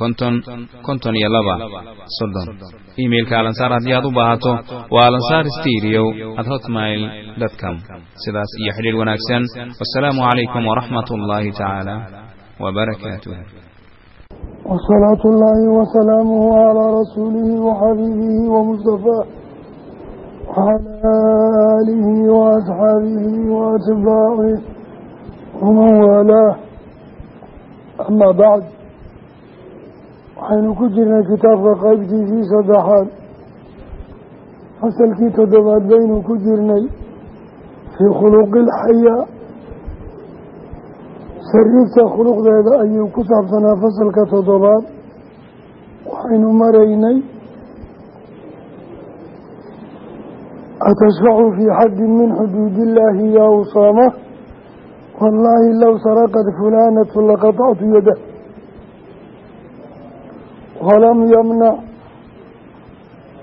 konton konton iyo laba. Soddon. Iimailka alansaar haddii aad u baahato waa alansaar steriyow at hotmail com. Sidaas iyo xidhiir wanaagsan. Wassalaamu calaykum waraxmat ullaahi tacaala wbarakaatuh wsalaatu ullaahi wasalaamuh calaa rasuulihi waxabibihi wamustafaa wcalaa aalihi waasxaabihi waatbaacih waman waalaa ama bacd waxaynu ku jirnay kitaabka qaybtiisii saddexaad. Fasalkii toddobaad baynu ku jirnay fii khuluqi ilxayaa sariirta khuluqdeeda ayuu ku saabsanaa fasalka toddobaad. Waxaynu maraynay atashfacu fii xaddin min xuduudi illaahi yaa usaama? Wallaahi low saraqad fulaanatu laqatactu yadah walam yamnac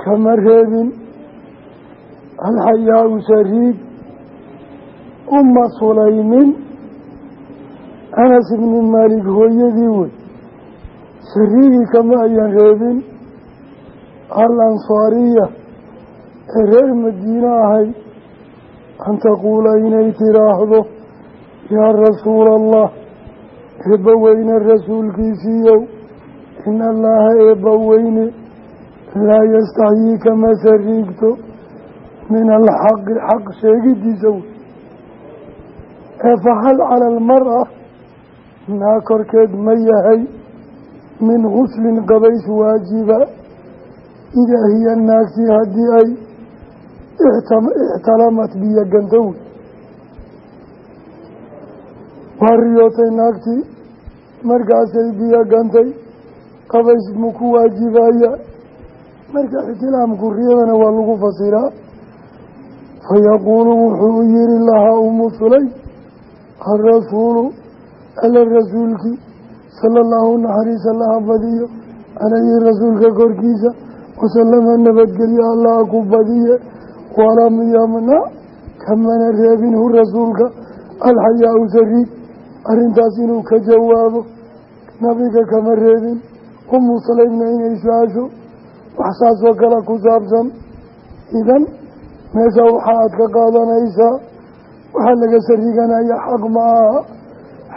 kama reebin alxayaau sariig uma sulaymin anas ibni maalik hooyadii wey sariigii kama ayan reebin al ansaariya ee reer madiine ahay an taquula inay tiraahdo yaa rasuula allah eebba weyne rasuulkiisiiyow in allaha eebba weyne laa yastaxyii kama sariigto min alxaqi xaq sheegidiisa wey ee fahal cala almara naa korkeed ma yahay min guslin qabays waajiba idaa hiya naagtii haddii ay ixtalamat biyo ganto wey waa riyootay naagtii markaasay biyo qabays muu ku waajibaya. Marka ixtilaamku riyadana waa lagu fasiraa. Fayaquulu wuxuu yihi lahaa umu sulaym alrasuulu ala rasuulkii sala allahu naxariisa laha badiyo calayhi rasuulka korkiisa wasalama nabadgelyo allaha ku badiye walam yamnac kamana reebinhu rasuulka alxayaa-u sariig arrintaas inuu ka jawaabo nabiga kama reebin umu sulaymna inay su'aasho wax saasoo kale ku saabsan. Idan meesha waxa aad ka qaadanaysaa waxaa laga sariiganaya xaq ma aha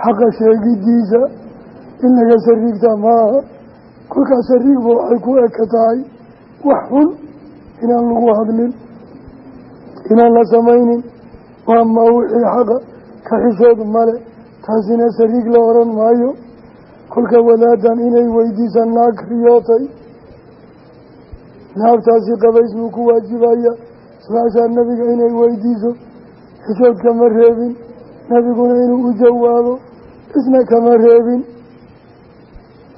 xaqa sheegidiisa. In laga sariigta maaha kolkaas sariigba waxay ku eka tahay wax xun inaan lagu hadlin inaan la samaynin. Waa wixii xaqa ka xishood male taasina sariig la odhan maayo kolka wadaadan inay weydiisa naag riyootay naagtaasi qabays buu ku waajibaya. Su'aashaa inay weydiiso xishood kama reebin nebiguna inuu u jawaabo isna kama reebin.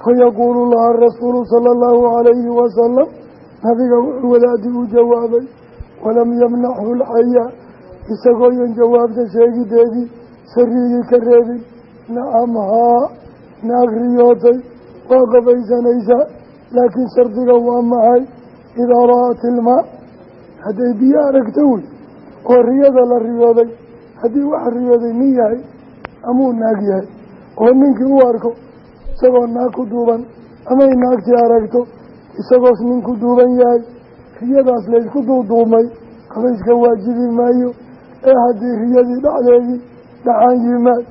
Fayaquulu laha rasuulu sala allahu calayhi wasalam nabiga wuxuu wadaadii u jawaabay walam yamnachu lxayaa isagooyan jawaabta sheegideedii sariigii ka reebin. Nacam haa naag riyootay waa qabaysanaysaa laakiin shardiga waa maxay? Idaa ra'at ilmaa hadday biyo aragto wey oo riyada la riyooday haddii waxa riyooday nin yahay amuu naag yahay. Oo ninkii u arko isagoo naag ku duuban amay naagtii aragto isagoos nin ku duuban yahay riyadaas laysku duuduumay qabayska waajibi maayo. Ee haddii riyadii dhacdeedii dhaxaan yimaad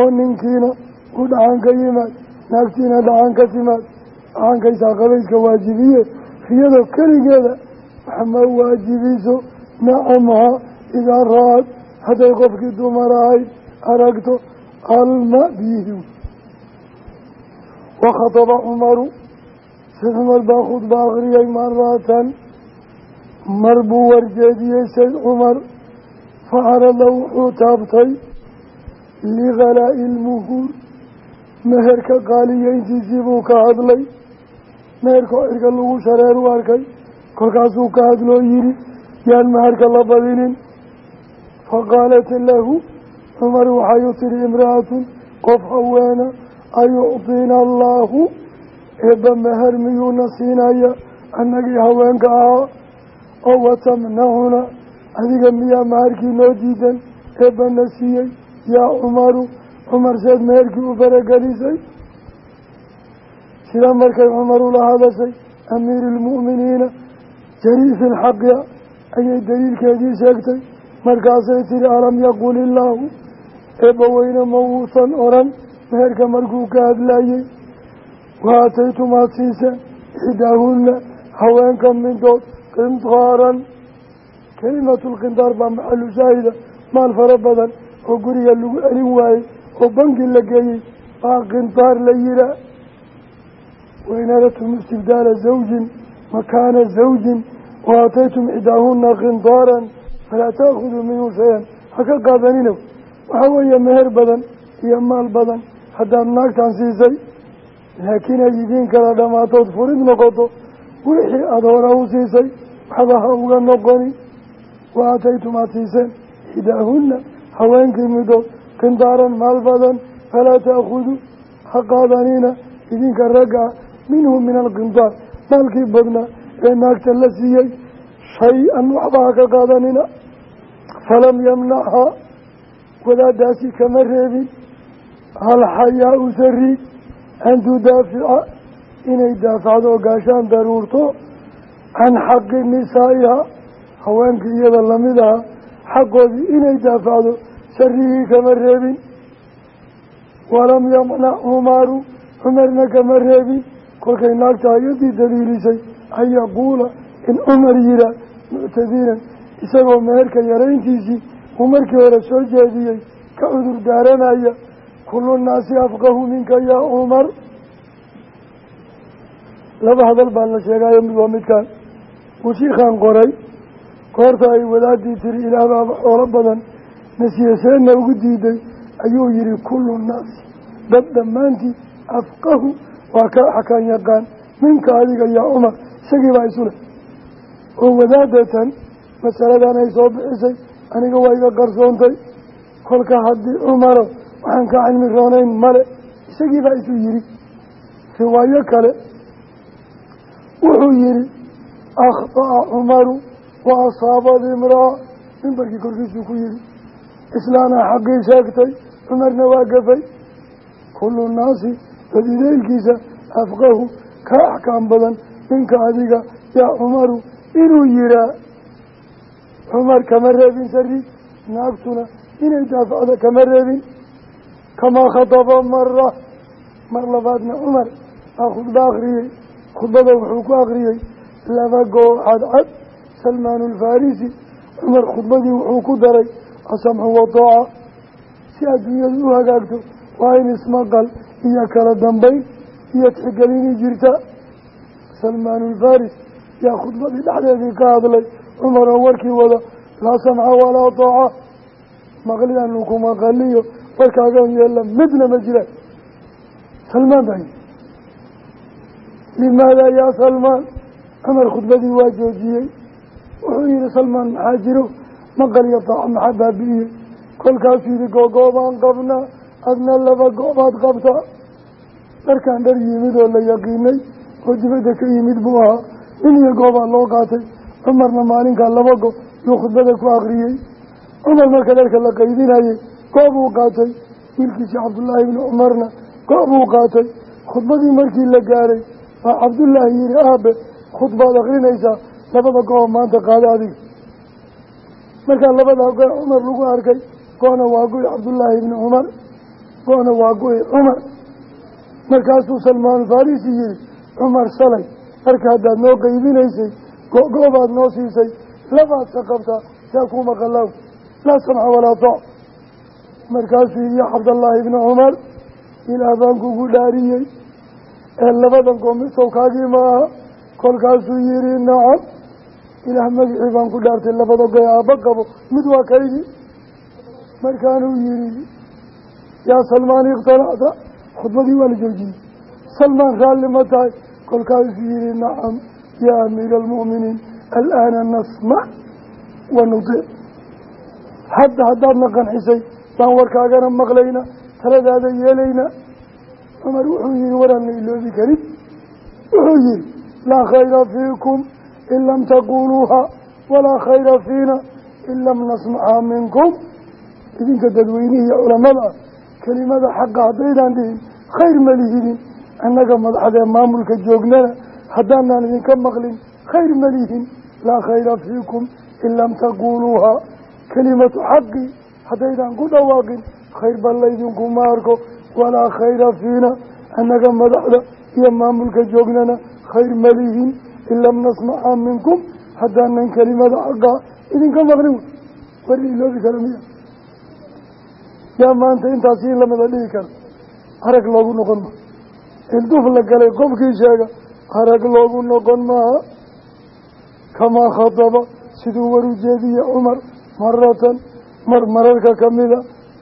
oo ninkiina uu dhaxaan ka yimaad naagtiina dhaxaan ka timaad dhaxaankaysaa qabayska waajibiye riyado keligeeda wax ma waajibiso. Nacamha idaa ra'ad. Hadday qofkii dumar ahayd aragto alma biyihi wakhataba cumaru sayd cumar baa khudba akhriyay maratan mar buu warjeediyey sayd cumar facarada wuxuu taabtay likalaa'i ilmuhuur meherka qaaliyeyntiisii buu ka hadlay. Meherkoo cirka lagu shareer u arkay kolkaasuu ka hadloo yidhi yaan meherka la badinin. Faqaalat lahu cumar waxay u tidhi imra'atun qof haweena ayucطina allaahu? Eebba meher miyuuna siinaya annagii haweenka ahaa oo watamnacuna adiga miyaa meherkii noo diidan? Eebbana siiyey yaa cumaru cumar seed meherkii u faragelisay sida markay cumar ula hadashay amiiri ilmu'miniina jariifi lxaqia ayay daliilkeedii sheegtay. Markaasay tihi alam yaqul illaahu eebbaweyne ma uusan oran meherka markuu ka hadlayey waataytum aad siiseen ixdaahunna haweenka midood qintaaran kelimatulqintaar baa maxalu shaahida maal fara badan oo guriga lagu celin waayey oo bangi la geeyey baa qintaar la yihaa wain aradtum istibdaala zawjin makaana zawjin waataytum ixdaahunna qintaaran falaa taakuduu minhu shay-an. Ha ka qaadanina waxaa weeye meher badan iyo maal badan haddaad naagtan siisay laakiin ay idiin kala dhammaatood furid noqoto wixii aada hora u siisay waxba ha uga noqoni. Wa aataytum aada siiseen ixdaahunna haweenkii midood qindaaran maal badan falaa taakuduu ha qaadanina idinka ragga ah minhu min alqindaar. Maalkii badnaa ee naagta la siiyey shay-an waxba ha ka qaadanina falam yamnacha wadaadaasi kama reebin. Alxayaa-u sariig an tudaafica inay daafacdo oo gaashaan daruurto. Can xaqi nisaa'iha haweenkii iyada la mid aha xaqoodii inay daafacdo sarigii kama reebin. Walam yamnac cumaaru cumarna kama reebin. Kolkay naagta ayadii daliilisay an yaquula in cumar yihaa muctadinan isagoo meherka yarayntiisii uu markii hore soo jeediyey ka cudur daaranaya kullu nnaasi afqahu minka yaa cumar laba hadal baa la sheegayo mid waa midkaan. Uu shiikhaan qoray goorta ay wadaadii tiri ilaah xoolo badan nasiyaseenna ugu diiday ayuu yihi kullu nnaasi dad dhammaantii afqahu waa ka xakaan yaqaan minka adiga yaa cumar isagii baa isu leh. Oo wadaadatan masaladan ay soo bixisay aniga waa iga qarsoontay kolka haddii cumaro waxaan ka cilmi roonayn male isagii baa isu yidhi. Riwaayo kale wuxuu yidhi akhطa'a cumaru wa asaabad imraa mimbarkii korkiisuu ku yidhi islaanaa xaqii sheegtay cumarna waa gafay. Kullu naasi dad ideylkiisa afqahu ka axkaam badan ninka adiga yaa cumaru inuu yihaa cumar kama reebin sari naagtuna inay daafacdo kama reebin kamaa khataba mara mar labaadna cumar baa khudba akhriyey. Khudbada wuxuu ku akhriyey laba goo cadcad salmaan alfarisi cumar khudbadii wuxuu ku daray asamxu wataaca si adduunyadu u hagaagto waa in ismaqal iyo kala dambayn iyo tixgelini jirta salmaan alfaris yaa khudbadii dhexdeedii ka hadlay cumar oo warkii wada laa samca walaa taaca maqlianu ku maqaliyo warkaagan yeella midna ma jiraan salmaan baa yii limaada yaa salmaan cumar khudbadii waa joojiyey wuxuu yihi salmaan maxaa jiro maqal iyo taaca maxaa baabi'iyey kolkaasuu yihi googoobaan qabnaa adna laba goobaad qabtaa dharkaan dhar yimid oo la yaqiinay oo dibadda ka yimid buu ahaa. Nin iyo goobaa loo qaatay. Cumarna maalinkaa laba go yuu khudbada ku akriyey. Cumar marka dharka la qaydinayey goobuu qaatay. Wiilkiisii cabdullaahi ibni cumarna goobuu qaatay. Khudbadii markii la gaaray baa cabdullaahi yihi aabe khudbaad akrinaysaa labada go-o maanta qaada adiga markaa labadaa go cumar lagu arkay go-na waa go-i cabdullaahi ibni cumar go-na waa go-i cumar markaasuu salmaanulfarisi yihi cumar shalay marka haddaad noo qeybinaysay go-go-baad noo siisay labaad ka qabtaa yaa ku maqalaaw laa samxa walaa tooc markaasuu ya cabdallaahi ibni cumar ilaah baan kugu dhaariyey ee labadan goomisow kaagii ma aha kolkaasuu yihi nacam ilaah magicii baan ku dhaartay labada goy aabba qabo mid waa kaydii markaanuu yihi yaa salmaan ikhtalacta khudbadii waa la joojiyey. Salmaan raalli ma tahay. Kolkaasuu yihi nacam yaa amiira almu'miniin alaana nasmac wa nudic hadda haddaadna qanxisay baan warkaagana maqlayna taladaada yeelayna. Cumar wuxuu yihi waraanna iloobi karin. Wuxuu yihi laa khayra fiikum in lam taquuluuha walaa khayra fiina in lam nasmaca minkum idinka dadweynihii iyo culamada ah kelimada xaqa haddaydaan dhihin khayr ma lihidin annaga madaxdee maamulka joognana haddaanaan idinka maqlin khayr ma lihin laa khayra fiikum in lam taquuluuha kelimatu xaqi haddaydaan ku dhawaaqin khayr ba laydinkuma arko walaa khayra fiina annaga madaxda iyo maamulka joognana khayr ma lihin in lam nasmaca minkum haddaanan kelimada xaqaa idinka maqlin war iloobi kara miya yaa maanta intaasi in lamada dhihi karo arag loogu noqon maa ilduf la galay qofkii sheega arag loogu noqon maaha kamaa khadaba siduu waru jeediye cumar maratan mar mararka kamida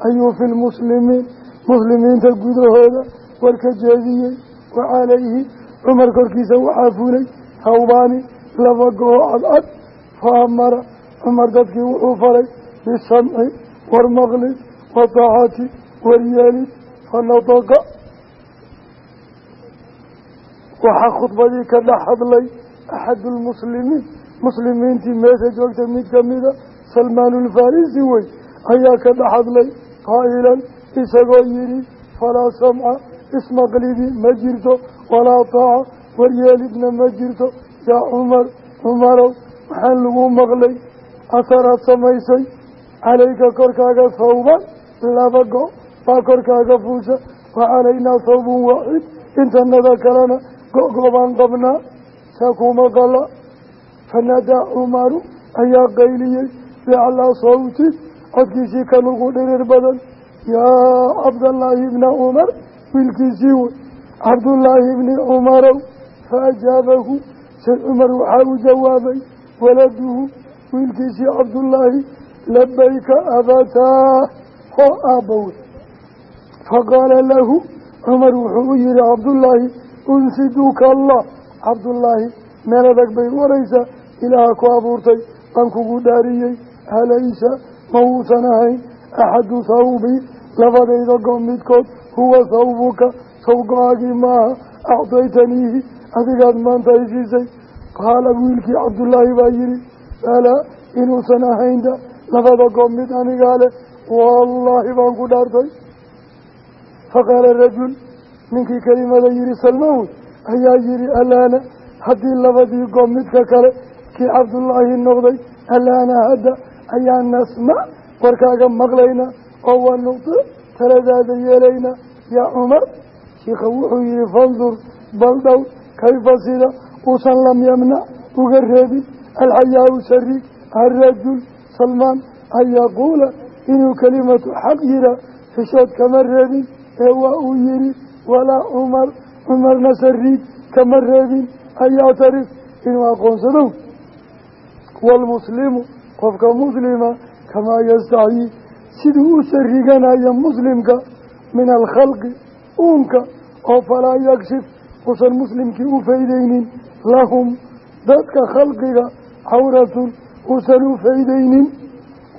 ayuu fi lmuslimiin muslimiinta gudahooda warka jeediyey wa calayhi cumar korkiisa waxaa fulay hawbaani laba goo cadcad fa amara cumar dadkii wuxuu faray bisamci war maqlid wa taacati waryeelid fa nataqa waxaa khudbadii ka dhex hadlay axadu lmuslimiin muslimiintii meesha joogta mid kamida salmaanulfarisi wey ayaa ka dhex hadlay qaa'ilan isagoo yidhi falaa samca ismaqlidi ma jirto walaa taaca waryeelidna ma jirto. Yaa cumar cumarow waxaan lagu maqlay. Asaraad samaysay. Calayka korkaaga sawban laba go' baa korkaaga fuusha. Wa calaynaa sawbun waaxid intanada kalena go-go-baan qabnaa. Saa kuma qala fanadaa cumaru ayaa qayliyey. Biaclaa sawti codkiisii kan ugu dhirir badan. Yaa cabdallaahi ibna cumar wiilkiisii wey cabdullaahi ibni cumarow fa ajaabahu sayd cumar waxaa u jawaabay waladuhu wiilkiisii cabdullaahi labayka abataa hoo aabbawe faqaala lahu cumar wuxuu u yihi cabdullaahi unsiduka allah cabdullaahi meel adag bay waraysaa ilaaha ku abuurtay baan kugu dhaariyey halaysa ma uusan ahayn axadu sawbi labadayda go midkood huwa sawbuka saw go'aagii maaha acdaytaniihi adigaad maanta ay siisay qaala wiilkii cabdullaahi baa yihi balaa inuusan ahaynda labada go mid anigaa leh wallaahi baan ku dhaartay. Faqaala rajul ninkii kelimada yihi salmawood ayaa yihi alaana haddii labadii go midka kale kii cabdullaahi noqday alaana hadda ayaa nasmac warkaaga maqlaynaa oo wanuti taladaada yeelaynaa yaa cumar? Shiikha wuxuu yihi fandur bal dhow kayfa sida uusan lam yamnac uga reebin alxayaa-u shariik arajul salmaan an yaquula inuu kelimatu xaq yiraa xishood kama reebin ee waa uu yihi walaa cumar cumarna sariig kama reebin an yactarif inuu aqoonsadow waalmuslimu qofka muslima kamaa yastaxyii siduu u sariganayo muslimka min alkhalqi uunka oo falaa yakshif uusan muslimkii u faydaynin lahum dadka khalqiga cawratun uusan u faydaynin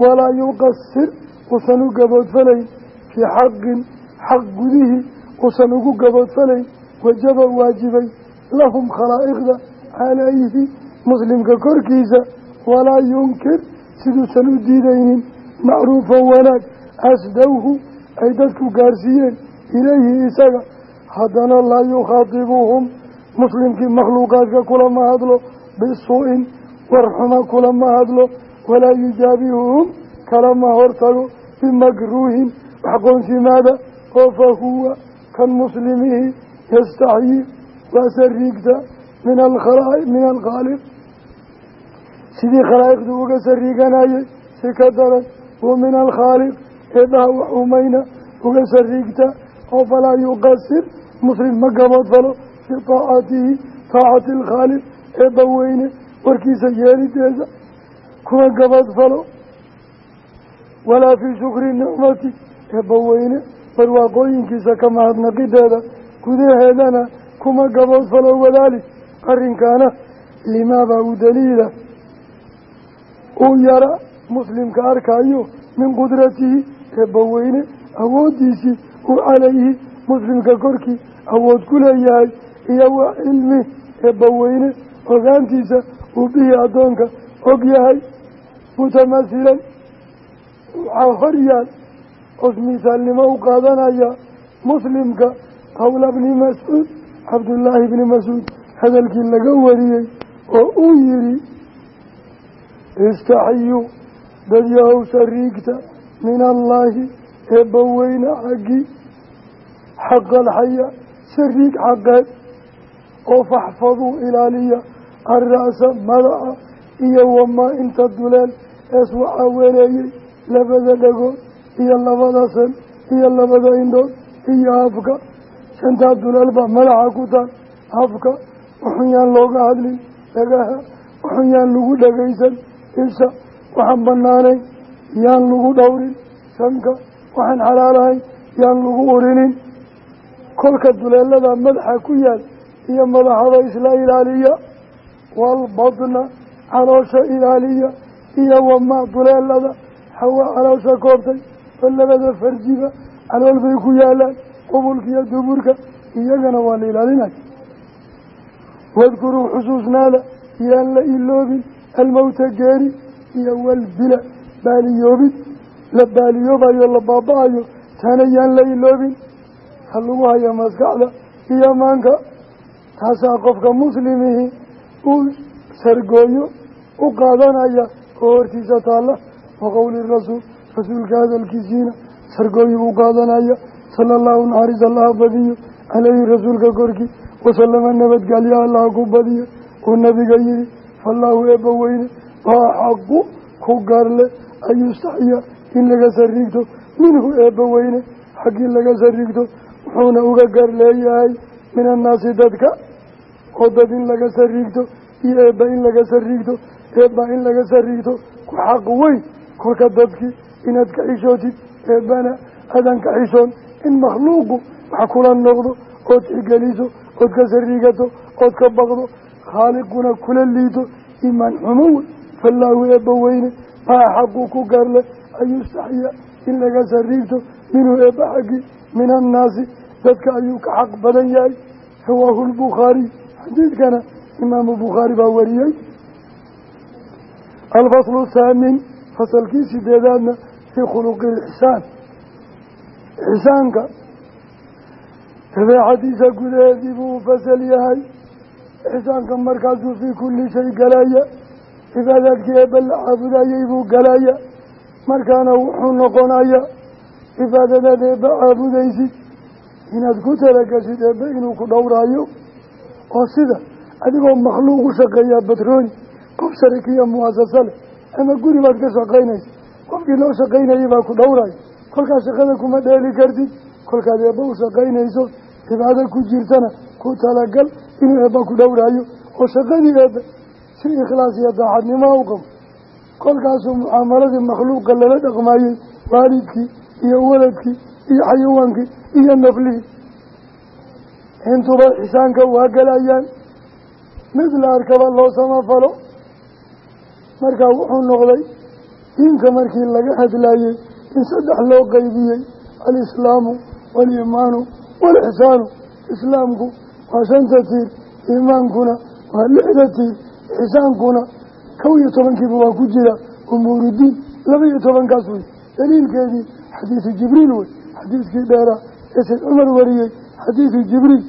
walaa yuqasir uusan u gaboodfalayn fii xaqin xaq gudihii uusan ugu gaboodfalayn wajaba waajibay lahum khalaa'iqda calayhi muslimka korkiisa walaa yunkir siduusan u diidaynin macruufan wanaag asdawhu ay dadku gaarsiiyeen ilayhi isaga haddana laa yukhaatibuhum muslimkii makhluuqaadka kulama hadlo bisuu'in warxuma kulama hadlo walaa yujaabihuhum kalama hortago bimakruuhin waxqoonsimaada oo fa huwa kan muslimihii yastaxyii waa sariigta min min alkhaaliq. Sidii khalaa'iqdu uga sariiganayay si ka daran wa min alkhaaliq eebaha wax umayna uga sariigta oo falaa yuqasir muslim ma gaboodfalo fii taacatihi taacati alkhaaliq eebba weyne warkiisa yeelideeda kuma gaboodfalo walaa fii shukri nicmati eebba weyne barwaaqooyinkiisa ka mahadnaqideeda gudaheedana kuma gaboodfalo wadaalik arrinkaana limaabaa u daliila uu yara muslimka arkayo min qudratihi eebbaweyne awooddiisii uu calayhi muslimka korkii awood ku leeyahay iyo wa cilmi eebbaweyne ogaantiisa uu bihi addoonka og yahay mutamasilan waxaa hor yaal os misaalnimo u qaadanaya muslimka qowla bni mascuud cabdullaahi bni mascuud hadalkii laga wariyey oo uu yidhi istaxiyuu dadyahow sariigta min allaahi eebbaweyne xaggii xaqa alxaya sariig xaqeed oo faxfaduu ilaaliya alra'sa madaxa iyo wamaa inta duleel ees waxaa weleeyey labada dhagood iyo labada san iyo labada indhood iyo afka. Shantaa duleel baa madaxa ku taal afka waxun yaan looga hadlin dhagaha waxun yaan lagu dhagaysan isha waxaan banaanayn yaan lagu dhowrin sanka waxaan xalaalahayn yaan lagu urinin kolka duleelada madaxa ku yaal iyo madaxada isla ilaaliya waalbadna caloosha ilaaliya iyo wamaa duleelada hawa caloosha koobtay oo labada farjiba calool bay ku yaalaan qubulka iyo duburka iyagana waa la ilaalinaya wadkuruu xusuusnaada yaan la iloobin almowta geeri iyo walbila baaliyoobid la baaliyoobayo la baaba-ayo taana yaan la iloobin ha lagu haya maskaxda iyo maanka taasaa qofka muslimihii uu sargooyo u qaadanaya oo hortiisa taalla. Wa qowli rasuul rasuulka hadalkiisiina sargooyo u qaadanaya. Sala allahu naxariis allaha badiyo caleyhi rasuulka korkii wasalama nabadgelya allaha ku badiyo. Uu nabiga yihi fallaahu eebba weyne waa xaqu ku garle an yustaxya in laga sariigto minhu eebba weyne xaggii laga sariigto wuxuuna uga gar leeyahay min annaasi dadka oo dad in laga sariigto iyo eebba in laga sariigto eebba in laga sariigto ku xaq weyn kolka dadkii inaad ka xishootid eebbana adan ka xishoon in makhluuqu wax kula noqdo ood xigeliso ood ka sariigato ood ka baqdo khaaliquna kula liito imaan xumo wey fallaahu eebba weyne maa xaquu ku gaarle an yustaxya in laga sariigto minhu eebba xaggii min annaasi dadka ayuu ka xaq badan yahay. Rawaahu lbukhaariy xadiidkana imaamu bukhaari baa wariyey. Alfaslu thaamin fasalkii sideedaadna fii khuluqi ilixsaan ixsaanka dabeecadiisa gudaheedii buu u fasal yahay. Ixsaanka markaasuu fii kulli shay galaya cibaadaadkii eebba la caabudayay buu galaya markaana wuxuu noqonaya cibaadadaad eebba caabudaysid inaad ku talagashid eebbe inuu ku dhowraayo? Oo sida adigoo makhluuq u shaqeeyaa batrooni qof sharikiya mu'asasa leh ama guri baad ka shaqaynaysa. Qofkii loo shaqaynayay baa ku dhowrayo kolkaas shaqada kuma dheeli kartid kolkaad eebba u shaqaynayso cibaado ku jirtana ku talagal inuu eebba ku dhowraayo. Oo shaqadii eebbe si ikhlaas iyo daacadnimo u qabo kolkaasuu mucaamaladii makhluuqa lala dhaqmayey waalidkii iyo waladkii iyo xayawaankii iyo naflihii intuba xisaanka waa galayaan. Mid la arkaba loo samafalo. Markaa wuxuu noqday diinka markii laga hadlayey in saddex loo qeybiyey alislaamu waaliimaanu waalixsaanu islaamku waa shanta tiir iimaankuna waa lixda tiir ixsaankuna kow iyo tobankiiba waa ku jira umuurudiin laba iyo tobankaas wey daliilkeedii xadiidu jibriil wey xadiidkii dheeraa ee sayd cumar wariyey xadiidu jibriil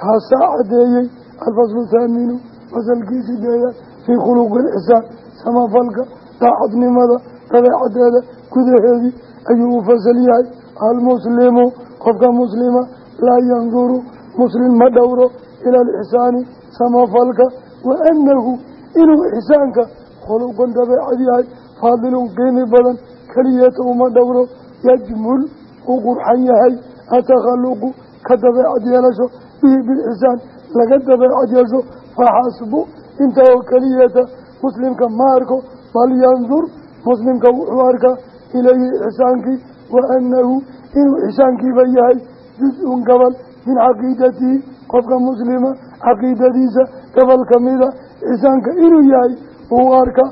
kaasaa caddeeyey alfaslu thaaminu fasalkii sideedaad fii khuluqi ilixsaan samafalka daacadnimada dabeecadeeda gudaheedii ayuu u fasal yahay almuslimu qofka muslima laa yanduru muslim ma dhowro ila alixsaani samafalka wa annahu inuu ixsaanka khuluqan dabeecad yahay faadilun qiimi badan keliyata uma dhowro yajmul uu qurxan yahay atakhaluqu ka dabeecad yeelasho bihi bilixsaan laga dabeecad yeesho faxasbu inta oo keliyata muslimka ma arko bal yandur muslimka wuxuu arkaa ilayhi ixsaankii wa annahu inuu ixsaankiiba yahay juz-un gobol min caqiidatihi qofka muslima caqiidadiisa gobol kamida ixsaanka inuu yahay uu arka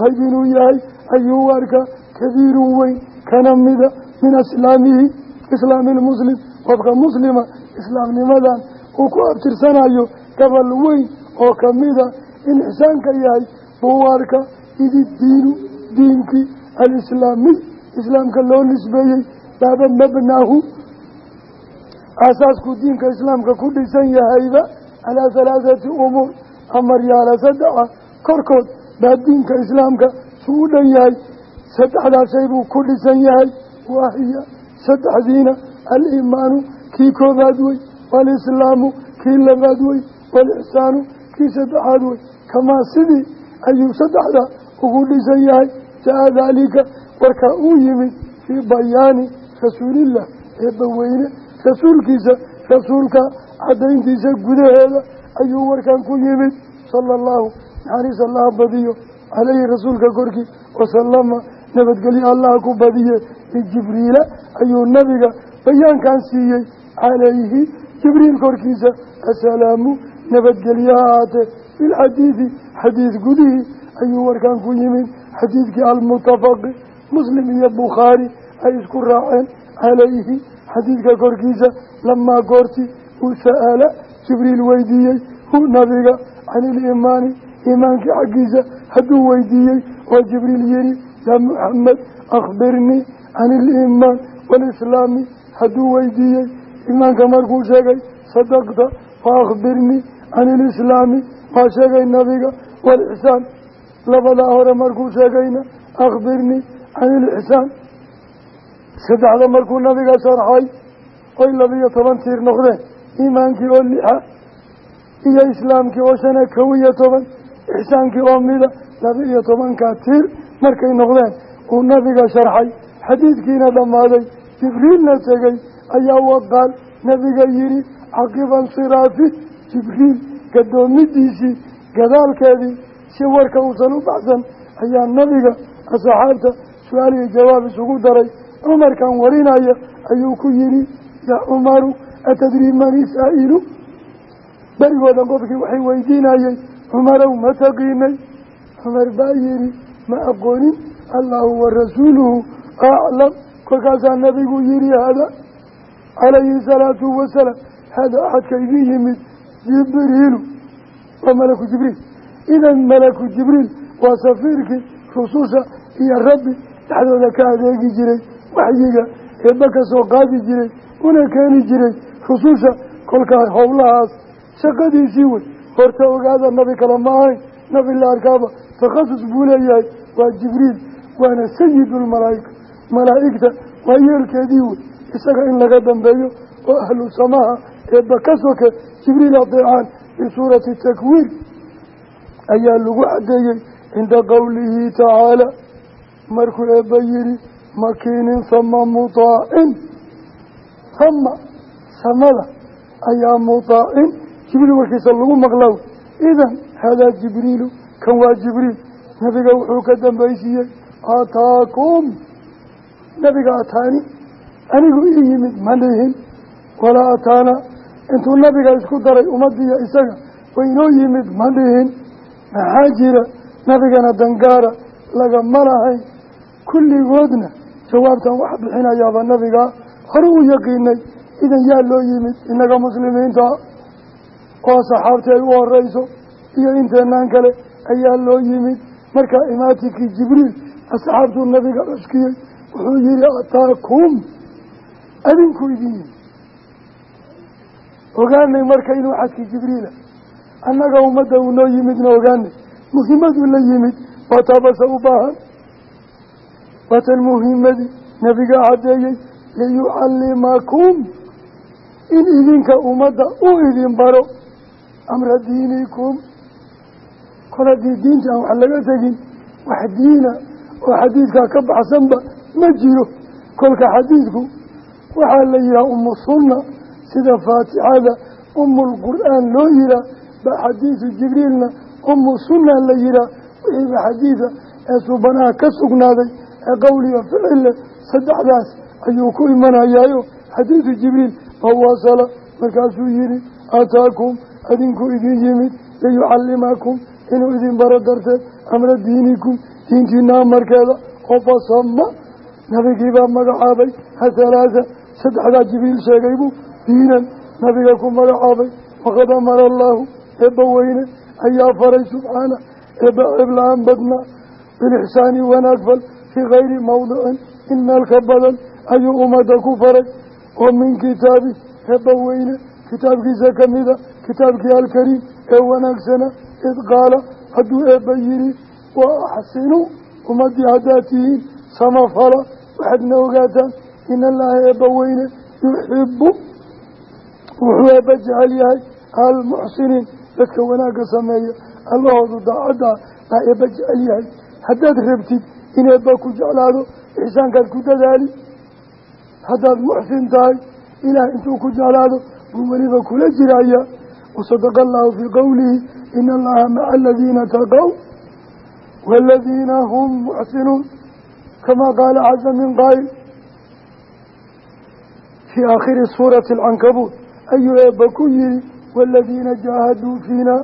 qayb inuu yahay ayuu kabiirun weyn kana mida min aslaamihi islaami lmuslim qofka muslima islaamnimadan uu ku abtirsanayo gobol weyn oo kamida in ixsaanka yahay buu arka idi diinu diinkii alislaamiy islaamka loo nisbeeyey baaba mabnaahu. Aasaasku diinka islaamka ku dhisan yahayba calaa halaathati umuur amar yaalla saddexa korkood baa diinka islaamka suu u dhan yahay saddexdaa shay buu ku dhisan yahay waahiya. Saddexdiina aliimaanu kii koobaad wey waalislaamu kii labaad wey waalixsaanu kii saddexaad wey kamaa sidii ayuu saddexda ugu dhisan yahay. Jaa daalika warkaa uu yimid fii bayaani rasuulillah eebbaweyne rasuulkiisa rasuulka caddayntiisa gudaheeda ayuu warkan ku yimid. Sala allahu naxariis allaha badiyo caleyhi rasuulka korkii wasalama nabadgelyo allaha ku badiye bijibriila ayuu nabiga bayaankan siiyey calayhi. Jibriil korkiisa assalaamu nabadgelyo ha ahaatee filxadiidi xadiid gudihii ayuu warkan ku yimid xadiidkii almutafaqi muslim iyo bukhaari ay isku raaceen calayhi. Xadiidka korkiisa lamaa goorti uu sa'ala jibriil weydiiyey. Hu nabiga can iliimaani iimaankii xaggiisa hadduu weydiiyey oo jibriil yihi yaa muxamed akhbirnii can iliimaan waalislaami hadduu weydiiyey iimaanka markuu sheegay sadaqta fa akhbirnii can ilislaami waa sheegay nabiga waalixsaan labadaa hore markuu sheegayna akhbirnii can ilixsaan saddexda markuu nabiga sharxay oy labiyo toban tiir noqdeen iimaankii oo lixa iyo islaamkii oo shana kow iyo toban ixsaankii oo mida laba iyo tobankaa tiir markay noqdeen uu nabiga sharxay xadiidkiina dhammaaday jibriilna tegey ayaa waqaal nabiga yihi caqiba insiraafi jibriil gadoomidiisii gadaalkeedii si warka uusan u baxsan ayaa nabiga asxaabta su'aal iyo jawaab isugu daray. Cumarkan warinaya ayuu ku yihi yaa cumaru atadrii man isaa'ilu berigoodan qofkii waxay weydiinayey cumarow ma taqiinay? Cumar baa yihi ma aqoonin? Allahu wa rasuuluhu aclam kolkaasaa nabigu yihi hada calayhi salaatu wasalaam hada axadka idin yimid jibriilu waa malaku jibriil. Idan malaku jibriil waa safiirkii rususha iyo rabbi dhexdooda ka adeegi jiray waxyiga eebba ka soo qaadi jiray una keeni jiray rususha kolkaa howlahaas shaqadiisii wey horta ogaada nabi kale ma nabi la arkaaba takhasus buu leeyahay waa jibriil waana sayidulmalaa'ika malaa'igta waa yeelkeedii wey isaga in laga dambeeyo oo ahlu samaha eebba ka soke jibriil adeecaan fii suurati takwiir ayaa lagu caddeeyey cinda qowlihi tacaala markuu eebba yihi makiinin hama mutaacin hama samada ayaa mutaacin jibriil warkiisa lagu kan waa jibriil nabiga wuxuu ka dambaysiiyey ataakum. Nabiga ataani anigu ii yimid ma dhihin walaa ataana. Intuu nabiga isku daray ummadiiyo isaga waynoo yimid ma dhihin maxaa jira? Nabigana dangaara lagama lahayn. Kulligoodna jawaabtan wax bixinayaaba nabigaa hore u yaqiinay idan yaa loo yimid innaga muslimiinta. Oo saxaabti ay u horeyso iyo inteenaan kale ayaa loo yimid. Markaa imaatikii jibriil asxaabtuu nabiga cuskiyey wuxuu yihi ataakum adinku idin yimid ogaanay marka inuu xadkii jibriila annaga ummadda uu noo yimidna ogaanay. Muhimaduu la yimid waa taabasa u baahan. Waatan muhimadii nabiga caddeeyey liyucallimakum in idinka ummadda u idin baro amra diinikum kol haddii diinta aan wax laga tegin wax diina oo xadiidkaa ka baxsanba ma jiro. Kolka xadiidku waxaa la yihaha umu sunna sida faatixada umulqur'aan loo yihaa baa xadiidu jibriilna umu sunna la yihaa wixiiba xadiida ee subanaha ka sugnaaday ee qowliga ficille saddexdaas ayuu ku imanayaayo. Xadiidu jibriil oo wasala markaasuu yihi ataakum adinku idin yimid liyucallimakum inuu idin baro darteed amra diinikum diintiina amarkeeda oo fasama nabigiibaa magacaabay hasalaasa saddexdaa jibriil sheegay buu diinan nabiga ku magacaabay. Waqad amara allaahu eebba weyne ayaa faray subxaana eebba ceebla-aan badnaa bilixsaani wanaag fal fii kayri mawdicin in meel ka badan ayuu ummadda ku faray. Oo min kitaabi eebba weyne kitaabkiisa ka mida kitaabkii alkariim ee wanaagsana id qaala hadduu eebba yihi wa axsinuu ummaddii haddaad tihiin samafala waxaadna ogaataan in allaha eebba weyne yuxibu wuxuu eebba jecel yahay almuxsiniin dadka wanaagga sameeya allahoodu daacaddaa baa eebba jecel yahay haddaad rabtid in eebba ku jeclaado ixsaankaad ku dadaali haddaad muxsin tahay ilaah intuu ku jeclaado buu weliba kula jiraya wasadaqa allahu fii qowlihi ina allaha maca aladiina taqow waaladiina hum muxsinuun kamaa qaala casa min qaayl fii aakhiri suurati alcankabuut ayuu eebba ku yihi waaladiina jaahaduu fiina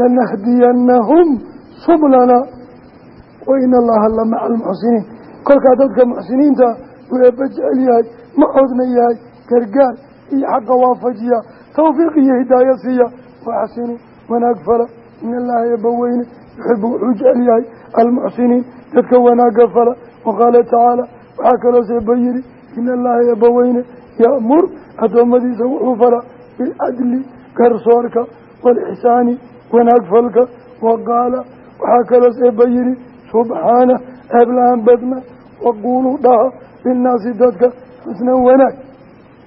lanahdiyannahum sublana wa ina allaha la maca almuxsiniin kolkaa dadka muxsiniinta uu eebba jecel yahay macoodna yahay gargaar iyo xaqa waafajiya tawfiiq iyo hidaayo siiya. Waaxsinu wanaag fala in allaha eebba weyne yuxibu wuxuu jecel yahay almuxsiniin dadka wanaagga fala. Waqaala tacaala waxaa kaloos eebba yihi in allaha eebba weyne ya'mur addoommadiisa wuxuu fala bilcadli garsoorka waalixsaani wanaag falka. Wa qaala waxaa kaloos eebba yihi subxaana eebla-aan badna waquuluu dhaha linnaasi dadka xusnan wanaag.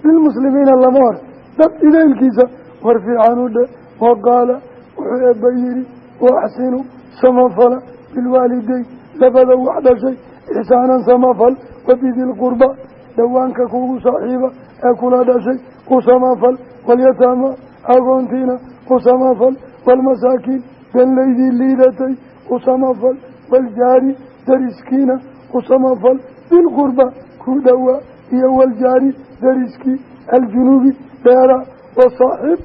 Lilmuslimiina lama hor dad idaylkiisa war fiican u dhe wa qaala wuxuu eebba yihi waaxsinu samafala bilwaalideyn labada wax dhashay ixsaanan samafal wabidilqurba dhawaanka kugu saaxiiba ee kula dhashay u samafal walyataama agoontiina u samafal waalmasaakiin danlaydii liidatay u samafal waljaari dariskiina u samafal bilqurba ku dhowaa iyo waljaari dariskii aljunuubi dheera wasaaxib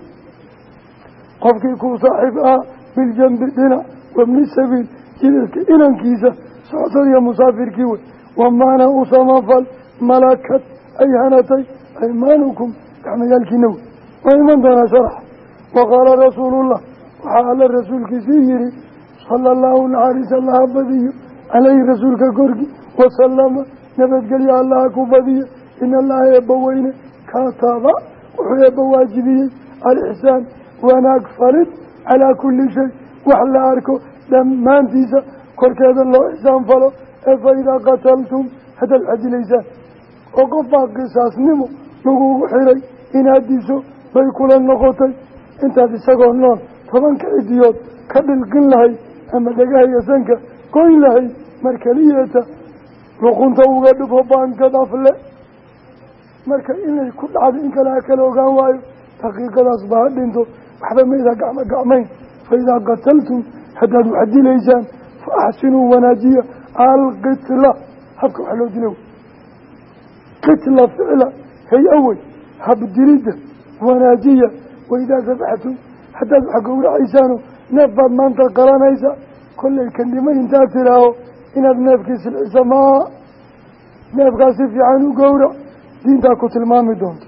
qofkii ku saaxiib ah biljambi dhinac wabni sabiil jidadka inankiisa socdad iyo musaafirkii wey wamaana u samafal malakad ay hanatay aymaanukum gacmayaalkiina wey waa iman doonaa sharax waqaala rasuulullah waxaa alla rasuulkiisii yihi sala allahu naxariis allaha badiyo caleyhi rasuulka korkii wasalama nabadgelyo allaha ku badiyo in allaha eebba weyne kataba wuxuu eebba waajibiyey alixsaan wanaag falid calaa kulli shay. Wax la arko dhammaantiisa korkeeda loo ixsaan falo ee fa idaa qataltum haddaad xadilaysaan oo qofbaa qisaasnimo lagugu xiray inaad diso bay kula noqotay. Intaad isagoo nool tobanka cidiyood ka dhilqin lahayd ama dhegahaya sanka goyn lahayd mar keliyeeta luqunta uga dhufo baankad afle marka inay ku dhacdo in kale ha kala ogaan waayo daqiiqadaas ba ha dhinto. Waxba mayda gacmo gacmayn. Fa qataltum haddaad wax dilaysaan fa axsinuu wanaajiya alqitla. Habka wax loo dilo qitla ficla hay'a wey habdilidda wanaajiya. Waidaa sabaxtum haddaad wax gowracaysaano neef baad maanta qalanaysa kollay kan dhimay intaad tidhaaho inaad neefkii silcisa maa neefkaas si fiican u gowrac diintaa ku tilmaami doonto.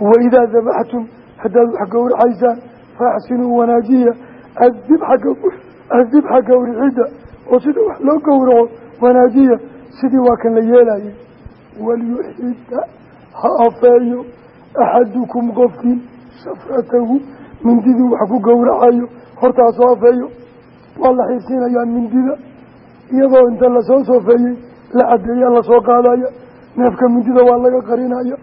Waidaa dabaxtum haddaad wax gowracaysaan faaxsinuu wanaajiya adibxa gowricidda oo sida wax loo gowraco wanaajiya sidii waa kan la yeelayay walyuxida ha afeeyo axadukum qofkiin shafratahu mindidii wax ku gowracayo hortaa soo afeeyo. Waa la xiirsiinayaa mindida iyadoo inta la soo soofeeyey la cadeeyaa la soo qaadaya neefka mindida waa laga qarinaya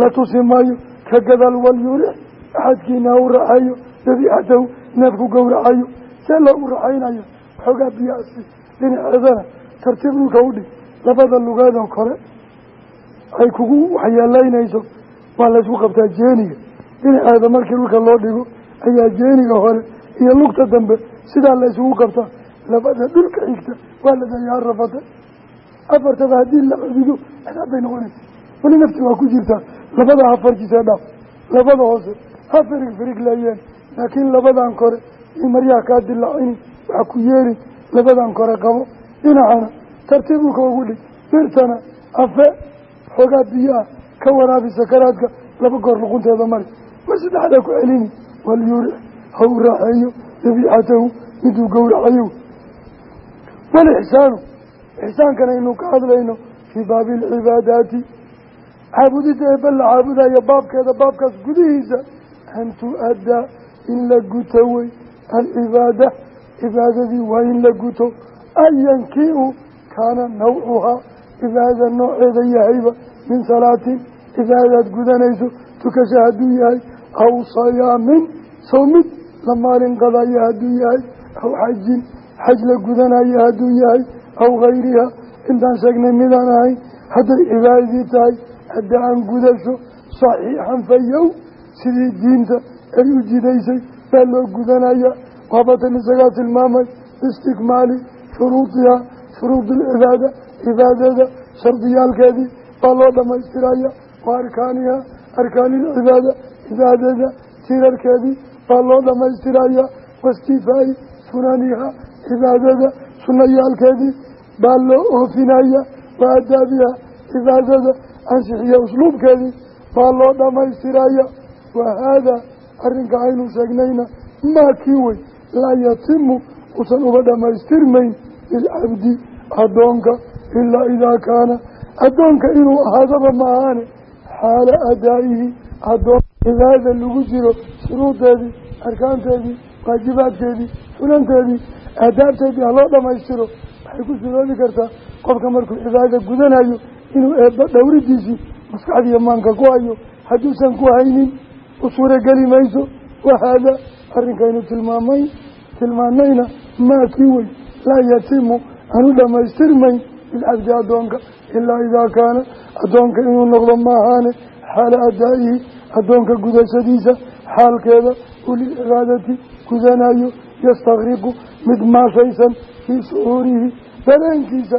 la tusi maayo. Ka gadaal walyurix axadkiina u raxeeyo dabiixatahu neefku gowracayo see loo u raxaynayo waxoogaa biyaasi. Dhinaceedana tartiib dhulka u dhig. Labada lugeedoo kore ay kugu waxyeelaynayso. Waa laysku qabtaa jeeniga. Dhinaceeda markii dhulka loo dhigo ayaa jeeniga hore iyo lugta dambe sidaa la isugu qabtaa. Labada dhulka xigta waa la dayaa rafata afartaba haddii la cudido cadaab bay noqonaysa. Weli nafti waa ku jirtaa labada ha farjisee dhaaf. Labada hoose ha firig firig leeyeen laakiin labadan kore maryaha kaa dilaacini waxa ku yeerin labadan kore qabo. Dhinacana tartiib dhulka ugu dhig. Birtana afe xoogaa biyo ah ka waraabi sakaraadka laba goor luqunteeda mari. Mar saddexdaa ku celini? Walyurix ha u raaxeeyo dabiixatahu miduu gowracayo ixsaankana aynu ka hadlayno fii baabi alcibaadaati caabudidda eebba la caabudayo baabkeeda baabkaas gudihiisa an tu-addaa in la guto wey. Alcibaada cibaadadii waa in la guto. Ayankii u kaana nawcuhaa cibaadada nooceeda yahayba min salaatin cibaadaad gudanayso tukasha hadduu yahay aw sayaamin sawmid la maalin qadaya hadduu yahay aw xajin xaj la gudanaya hadduu yahay aw gayriha intaan sheegnay midaan ahayn hadday cibaadadii tahay hadda aan gudasho saxiixan fayow sidii diinta ay u jidaysay baa loo gudanaya waabatan isagaa tilmaamay biistikmaali shuruudihaa shuruudi alcibaada cibaadada shardiyaalkeedii baa loo dhamaystiraya wa arkaanihaa arkaanilcibaada cibaadada tirarkeedii baa loo dhamaystiraya waistifaa'i sunanihaa cibaadada sunayaalkeedii baa loo oofinaya wa adaabiha cibaadada ansixiya usluubkeedii baa loo dhamaystiraya wa haadaa arrinka aynu sheegnayna maa kii wey laa yatimu usan uga dhamaystirmayn lilcabdi addoonka ilaa idaa kaana. Addoonka inuu ahaadaba ma ahaane xaala adaa'ihi addoon cibaadada lagu jiro shuruudeedii arkaanteedii waajibaadkeedii fulanteedii aadaabteedii ha loo dhamaystiro waxay ku suroobi kartaa qofka markuu cibaadada gudanayo inuu eebba dhowridiisii maskaxdiiyo maanka ku hayo hadduusan ku haynin u suurogeli mayso. Wahaada arrinkaynu tilmaamay tilmaanayna maa kii wey laa yatimu aanu dhamaystirmayn bilcabdi addoonka ilaa idaa kaana addoonka inuu noqdo maahaane xaala adaa'ihi addoonka gudashadiisa xaalkeeda ulilcibaadati gudanayo yastakriqu mid maashaysan fii shucuurihi dareenkiisa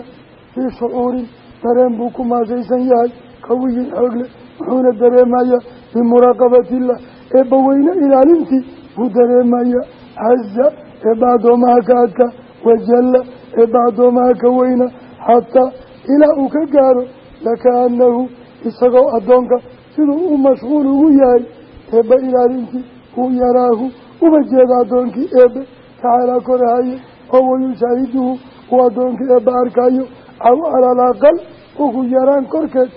fii shucuurin dareen buu ku maashaysan yahay. Qawiyin xoogle wuxuuna dareemayaa bimuraaqabatillah eebba weyne ilaalintii buu dareemayaa. Caza eebba addoomaha ka adka wajalla eebba addoomaha ka weyna. Xataa ilaa uu ka gaaro lakaanahu isagoo addoonka siduu u mashquul ugu yahay eebba ilaalintii uu yaraahu uma jeeda addoonkii eebbe. Tacaalaa oo wayushaahiduhu uu addoonkii eebba arkayo aw calal aqal ugu yaraan korkeed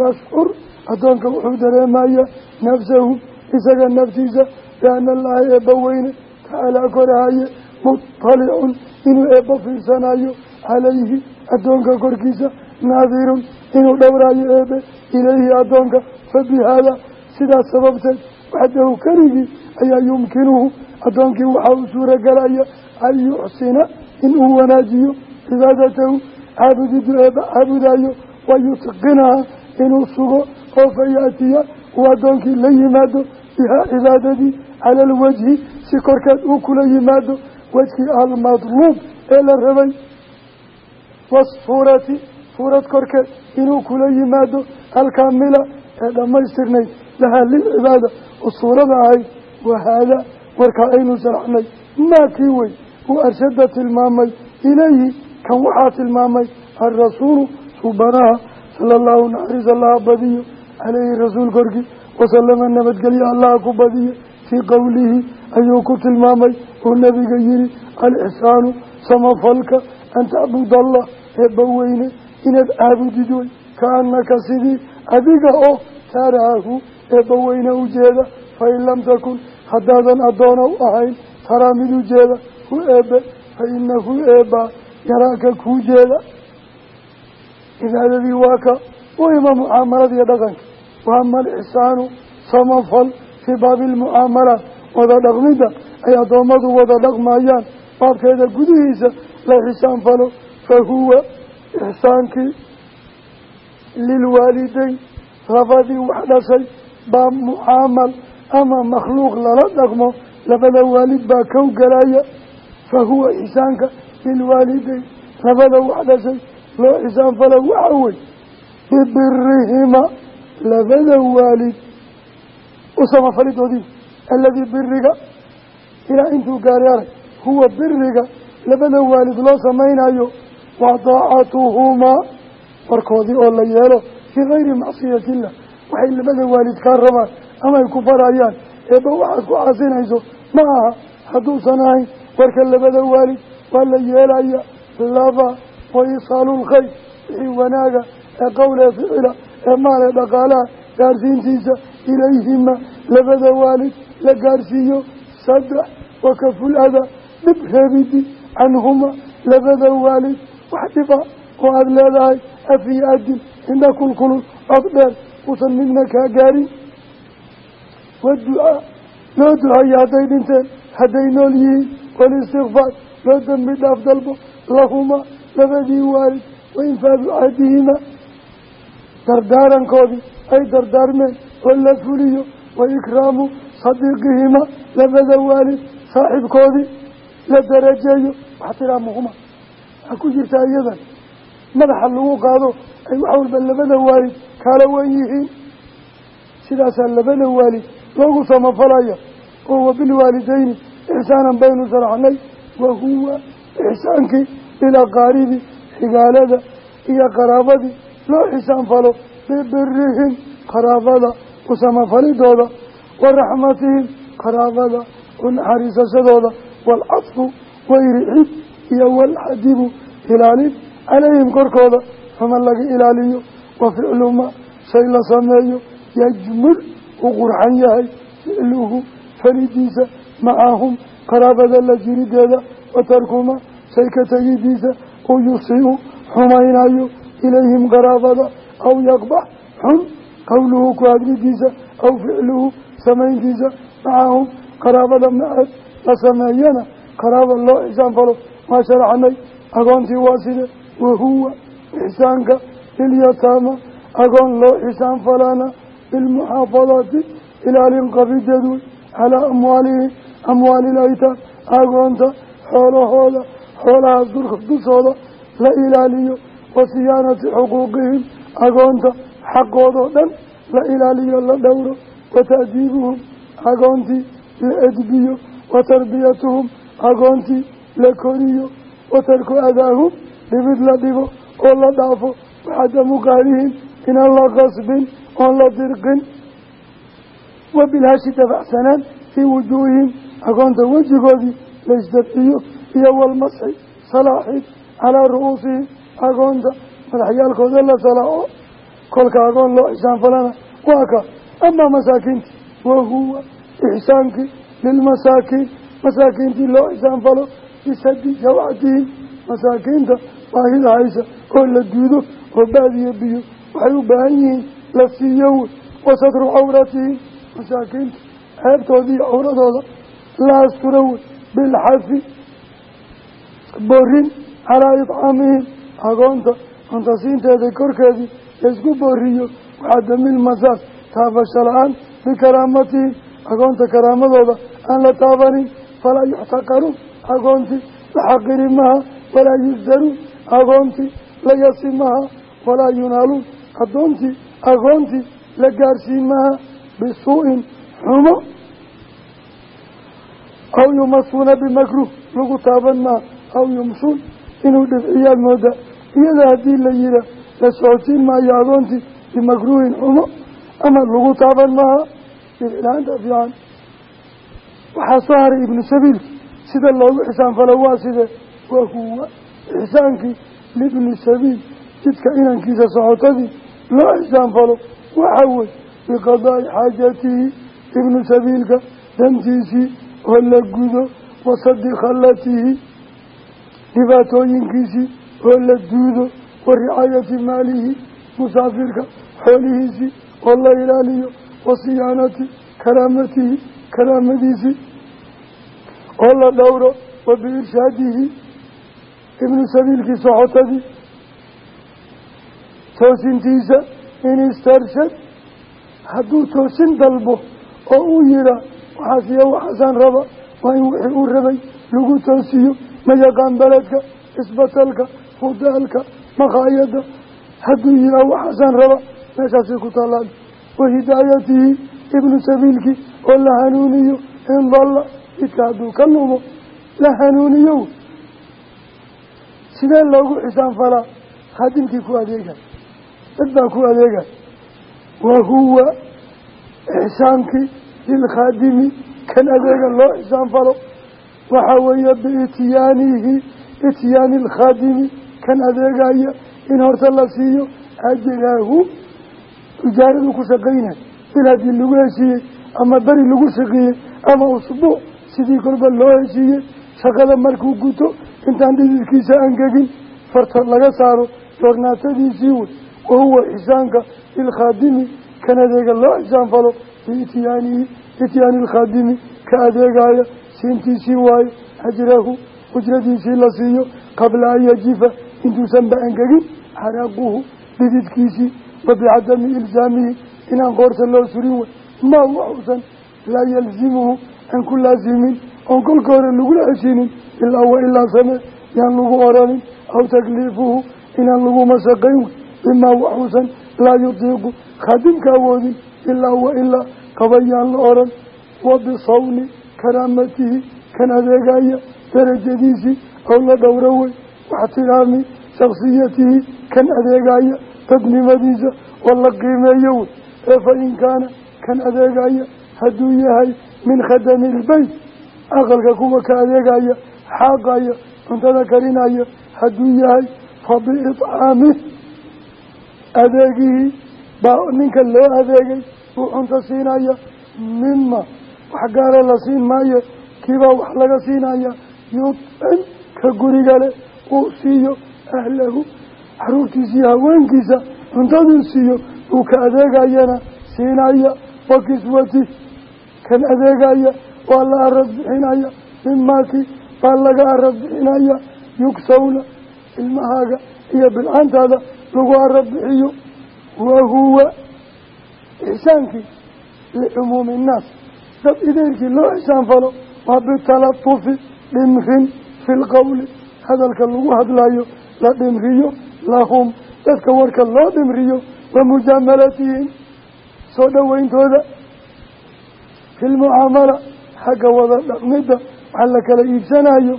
yashcur addoonka wuxuu dareemayaa nafsahu isaga naftiisa biana allaha eebba weyne tacaalaa korahaye mutalicun inuu eebba fiirsanayo calayhi addoonka korkiisa naadirun inuu dhowraayo eebe ilayhi addoonka fa bi haada sidaas sababteed waxdahu keligii ayaa yumkinuhu addoonkii waxaa u suuragelaya an yuxsina inuu wanaajiyo cibaadatahu caabudidu eeba caabudayo wa yutqinaha inuu sugo oo fa yaatiya uu addoonkii la yimaado bihaa cibaadadii cala alwajhi si korkeed uu kula yimaado wejkii almadluub ee la rabay wasuurati suurad korkeed inuu kula yimaado alkaamila ee dhammaystirnayd lahaa lilcibaada oo suurada ahayd wahaada warkaa aynu sharaxnay maa kii wey uu arshada tilmaamay ilayhi kan waxaa tilmaamay alrasuulu subanaha sala allahu naxariis allaha badiyo caleyhi rasuul korkii wasalama nabadgelye allaha ku badiye fii qowlihi ayuu ku tilmaamay uu nabiga yihi alixsaanu samafalka an tacbud allah eebba weyne inaad caabudid wey kaanaka sidii adiga oo taraahu. Eebba weyne ujeeda fain lam takun haddaadan addoono u ahayn taraa mid u hu eebe fa inahu eebaa yaraaka kuu jeeda. Cibaadadii waa ka ima mucaamalada iyo dhaqanka. Waama alixsaanu samafal fii baabi almucaamalaat wada dhaqmidda ay addoommadu wada dhaqmayaan baabkeeda gudihiisa la xisaan falo fa huwa ixsaankii lilwaalideyn labadii wax dhashay baa mucaamal ama makhluuq lala dhaqmo labada waalid baa kow galaya fa huwa ixsaanka lilwaalideyn labada wax dhashay loo xisaan falo waxa wey bibirihima labada waalid u samafalidoodii aladii biriga ilaa intuu gaaray arag huwa biriga labada waalid loo samaynayo wa daacatuhumaa warkoodii oo la yeelo fii kayri macsiyati illah waxay labada waalid kaa rabaan ama ay ku farayaan eeba waxaad ku caasinayso ma aha hadduusan ahayn warka labada waalid waa la yeelaya laba wa isaalu lkhayr wixii wanaaga ee qowl ee ficila ee maale dhaqaalaha gaarsiintiisa ilayhima. Labada waalid la gaarsiiyo saddex wakaful ada dhib reebidi canhuma. Labada waalid wax dhiba oo aada leedahay afiyo adin indha kulkulul cod dheer uusan midna kaa gaarin. Waducaa loo duceeyo hadday dhinteen hadday nool yihiin walistikfaar loo dembi dhaaf dalbo lahuma labadii waalid wainfaadu cahdihima dardaarankoodii ay dardaarmeen oo la fuliyo wa ikraamu sadiiqihima labada waalid saaxiibkoodii la darajeeyo waxtiraamuhuma waxaa ku jirtaa iyadan madaxa lagu qaado ay wax walba labada waalid kala wen yihiin sidaasaa labada waalid loogu samafalaya oo wabilwaalideyni ixsaanan baynu sharaxnay wa huwa ixsaankii bilaqaaribi xigaalada iyo qaraabadii loo xisaan falo bibirihim qaraabada u samafalidooda wa raxmatihim qaraabada u naxariisashadooda waalcadfu wayrixid iyo walxadibu ilaalin calayhim korkooda xuma laga ilaaliyo wa ficluma shay la sameeyo yajmul uu qurxan yahay ficluhu falidiisa macahum qaraabada la jirideeda wa tarkuma shay ka tegidiisa uu yusiu xumaynayo ilayhim qaraabada aw yaqbax xun qowluhu ku hadlidiisa aw ficluhu samayntiisa macahum qaraabada maceed la sameeyana qaraaba loo ixsaan falo maa sharaxnay agoontii waa side wahuwa ixsaanka lilyataama agoon loo xisaan falana bilmuxaafadati ilaalin qabideed calaa amwaalihim amwaalil aytaam agoonta xoolahooda xoolahaas dushooda la ilaaliyo. Wa siyaanati xuquuqihim agoonta xaqoodoo dhan la ilaaliyo la dhowro. Wa ta'diibuhum agoontii la edbiyo. Wa tarbiyatuhum agoontii la koriyo. Wa tarku adaahum dhibid la dhibo oo la dhaafo. Waxadamu qaadihim inaan la qasbin oon la dirqin. Wa bilhashi dabacsanaan fii wujuuhihim agoonta wejigoodii laysdabciyo iyo walmasxi salaaxid calaa ru'uusihim agoonta madaxyaalkooda la salaaxo kolka agoon loo ixsaan falana waa ka. Amaa masaakiinti wahuwa ixsaankii lilmasaakiin masaakiintii loo ixsaan falo bisadi jawcatihim masaakiinta baahida haysa oo la duudo oo baadiyo biyo waxay u baahan yihiin la siiyo wey wa satru cawratihim masaakiinta ceebtoodii cawradooda la asturo wey bilxafi borin calaa idcaamihim agoonta cuntasiinteeda korkeedii laysku booriyo waxaa damil masaas taabasho la'aan bikaraamatihim agoonta karaamadooda aan la taabanin falaa yuxtaqaruun agoontii la xaqiri maha walaa yusdaruun agoontii la yasi maha walaa yunaaluun addoontii agoontii la gaarsiin maha bisuu'in xumo aw yumasuuna bimakruh lagu taaban maha aw yumsuun inuu dhibciyaad mooda iyada haddii la yihaa la socotiin maayo agoontii bimakruuhin xumo ama lagu taaban maha dhibcilaanta fiican waxaa soo haray ibnu sabiilki sida loogu xisaan falo waa sidee wa huwa ixsaankii libni sabiil jidka inankiisa socotadii loo ixsaan falo waxaa wey biqadaa'i xaajatihi ibnu sabiilka dantiisii oo la gudo wasadi khallatihi dhibaatooyinkiisii oo la duudo wa ricaayati maalihi musaafirka xoolihiisii oo la ilaaliyo wa siyaanati karaamatihi karaamadiisii oo la dhowro wa biirshaadihi ibnu sabiilkii socotadii toosintiisa in istarshad hadduu toosin dalbo oo uu yihaa waxaas iyo waxaasaan raba waa in wixii uu rabay lagu toosiyo ma yaqaan beledka isbatalka hudaalka makhaayada hadduu yihaa waxaasaan raba meeshaasay ku taalaan wa hidaayatihi ibnu sabiilkii oo la hanuuniyo in dalla jidka hadduu ka lumo la hanuuniyo. Sidee loogu xisaan falaa? Khaadimkii ku adeegay dad ku adeegay wa ixsaankii lilkhaadimi kan adeega loo xisaan falo waxaa weeye biityaanihi ityaani alkhaadimi kan adeegaya in horta la siiyo ajraahu ijaaradu ku shaqaynay bil haddii lagu heshiiyey ama beri lagu shaqeeyey ama usbuuc sidii kolba loo heshiiyey shaqada markuu guto intaan dhididkiisa angegin fartood laga saaro joornaatadiisii wey wahuwa xisaanka lilkhaadimi kan adeega loo xisaan falo biityaanihi ityaani alkhaadimi ka adeegaya siintiisii waayo ajrahu ujradiisii la siiyo qabla an yajifa intuusan ba angegin xaraaquhu dhididkiisii wa bicadami ilzaamihi inaan qoorta loo surin wey maa waxuusan laa yalzimuhu aan ku laasimin oon kolka hore lagula heshinin ilaa wa ilaa samee yaan lagu oranin aw takliifuhu inaan lagu mashaqayn wey bimaa waxuusan laa yutiiqu khaadimka awoodin ilaa wa qabayaan la oran wa bisawni karaamatihi kan adeegaya darajadiisii ow la dhowro wey waxtiraami shaksiyatihi kan adeegaya dadnimadiisa oo la qiimeeyo wey ee fa in kaana kan adeegaya hadduu yahay min khadami ilbeyt aqalka kuwa ka adeegaya xaaqaya cuntada karinaya hadduu yahay fa adeegihii baa ninka loo adeegay uu cunto siinaya mima wax gaara la siin maayo kiibaa wax laga siinaya yudcim ka guriga leh uu siiyo ahlahu caruurtiisiiyo haweenkiisa cuntaduu siiyo uu ka adeegayana siinaya wa kiswati kan adeegaya waa la arag bixinaya mimaakii baa laga arag bixinaya yugsawna ilmahaaga iyo bilcantaada lagu arag bixiyo wahuwa ixsaankii licumuumi innaas dad ideyrkii loo ixsaan falo waa bitalatufi dhimrin fi lqowli hadalka lagu hadlayo la dhimriyo lahum. Dadka warka loo dhimriyo wa mujaamalatihim soo dhoweyntooda fi lmucaamala xagga wada dhaqmidda wax la kala iibsanayo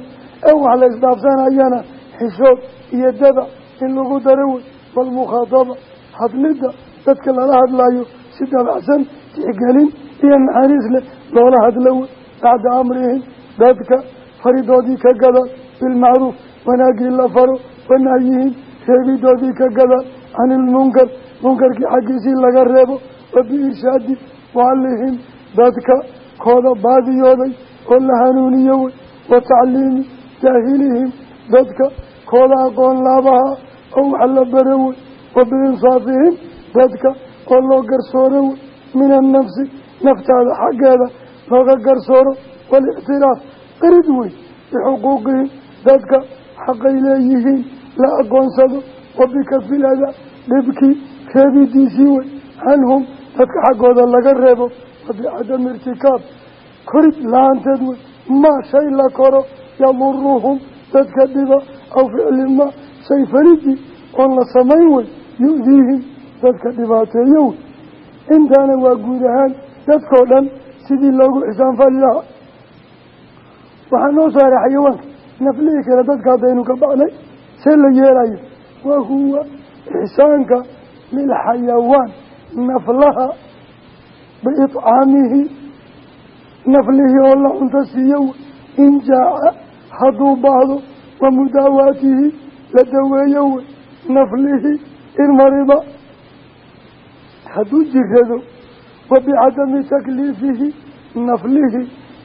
ee wax la isdhaafsanayana xishood iyo daba in lagu daro wey. Waalmukhaadaba hadlidda dadka lala hadlayo si dabacsan tixgelin iyo naxariis leh loola hadlo wey bacda amrihim dadka faridoodii ka gadaal bilmacruuf wanaagii la faro wanahyihim reebidoodii ka gadaal can ilmunkar munkarkii xaggiisii laga reebo wa biirshaadi waalihim dadka kooda baadiyooday oo la hanuuniyo wey wa tacliimi jaahilihim dadka kooda aqoon laabaha oo wax la baro wa biinsaafihim dadka oo loo garsooro wey min annafsi naftaada xaggeeda looga garsooro waalictiraaf qarid wey bixuquuqihim dadka xaqay leeyihiin la aqoonsado wa bikafilada dhibkii reebidiisii wey canhum dadka xaggooda laga reebo wa bicadami irtikaab. Korid la'aanteed wey maa shay la koro yaduruhum dadka dhiba aw ficli ma. Shay falidii oon la samayn wey yu-diihim dadka dhibaateeyo wey intaana waa guud ahaan dadkao dhan sidii loogu xisaanfali lahaa. Waxaa noo saaray xayawaanka. Naflihii kale dadka haddaynu ka bacnay see la yeelayo wa huwa ixsaanka lilxayawaan naflaha biiطcaamihi naflihii oo la cunto siiyo in jaaca hadduu baahdo wa mudaawaatihi la daweeyo naflihii in marida hadduu jirado wa bicadami takliifihi naflihi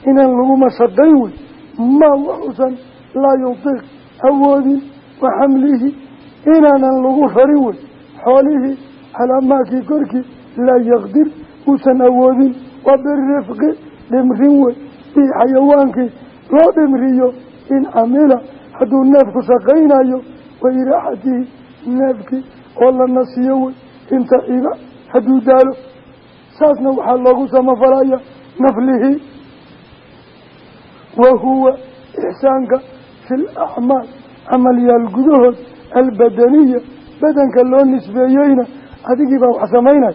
inaan lagu mashaqayn wey maa waxuusan laa yutiiq awoodin wa xamlihi inaanan lagu rarin wey xoolihii calaa maakii korkii laa yaqdir uusan awoodin wa birifqi dhimrin wey bii xayawaankii loo dhimriyo in camila hadduu neefku shaqaynayo wa iraaxatihi neefkii oo la nasiyo wey hadduu daalo saasna waxaa loogu samafalaya naflihi wa huwa ixsaanka fi lacmaal camalyaal gudahood albadaniya badanka loo nisbeeyeyna adigii baa wax samaynaya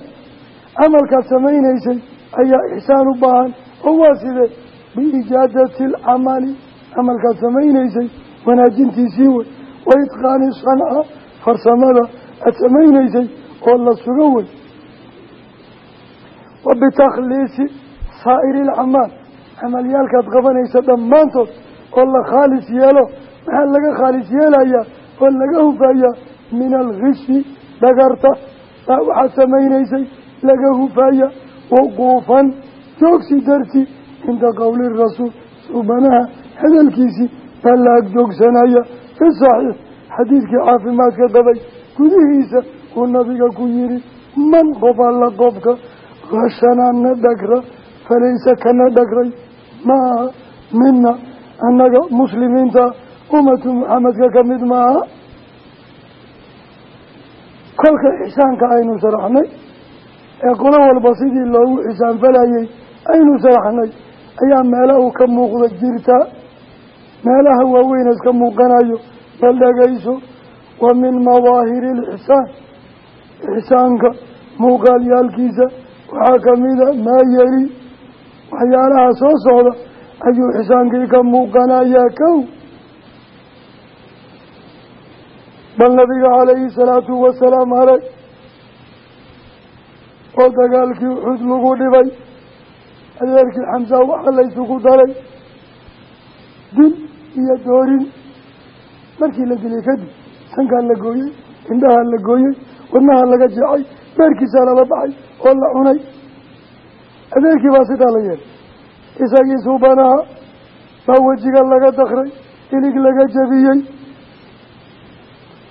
camalkaad samaynaysay ayaa ixsaan u baahan oo waa sidee? Biijaadati alcamali camalkaad samaynaysay wanaajintiisii wey. Wa itqaani sanca farsamada aad samaynaysay oo la sugo wey wa bitakhliisi saa'iri alacmaal camalyaalkaad qabanaysa dhammaantood oo la khaalis yeelo maxaa laga khaalis yeelayaa oo laga hufayaa? Min alkishi dhagarta. Baa waxaad samaynaysay laga hufaya wuquufan joogsi darti cinda qowli rasuul. Subanaha hadalkiisii baa la ag joogsanaya. Fi saxiix xadiidkii caafimaadka qabay gudihiisa uu nabiga ku yihi man qof alla qofka khashanaa na dhagra falaysa kana dhagray maaha mina annaga muslimiinta ummatu muxamedka ka mid maaha kolka ixsaanka aynu sharaxnay ee qolo walba sidii loogu xisaanfalayay aynu sharaxnay ayaa meela uu ka muuqda jirtaa meelaha waaweyna iska muuqanayo bal dhagayso wa min madaahiri alixsaan ixsaanka muuqaalyaalkiisa waxaa kamida maa yeli waxyaalaha soo socda ayuu xisaankii ka muuqanayaa kow? Bal nabiga calayhi salaatu wasalaam arag oo dagaalkii uxud lagu dhibay adeerkii xamsa waxa laysugu daray dil iyo doorin. Markii la dilay kadib sankaa la gooyey indhaha la gooyey wadnaha laga jeexay beerkiisaa lala baxay oo la cunay. Adeerkii baa sidaa la yeelay. Isagii suubanaha baa wejiga laga dakray ilig laga jabiyey.